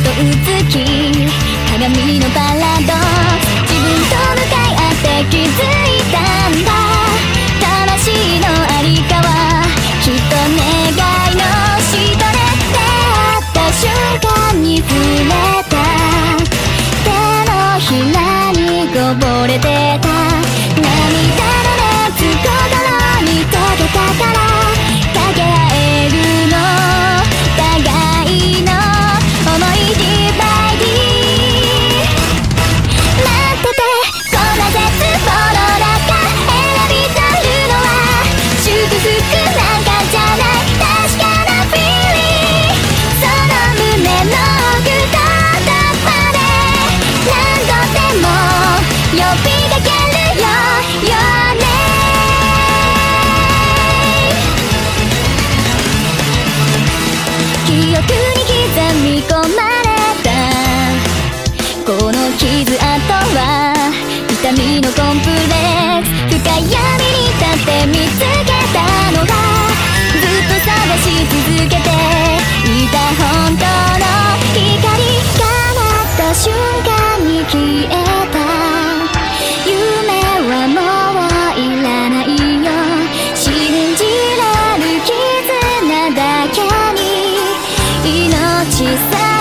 月鏡のパラド。自分と向かい合って気づ込まれた。この傷跡は痛みのコンプレックス。小さ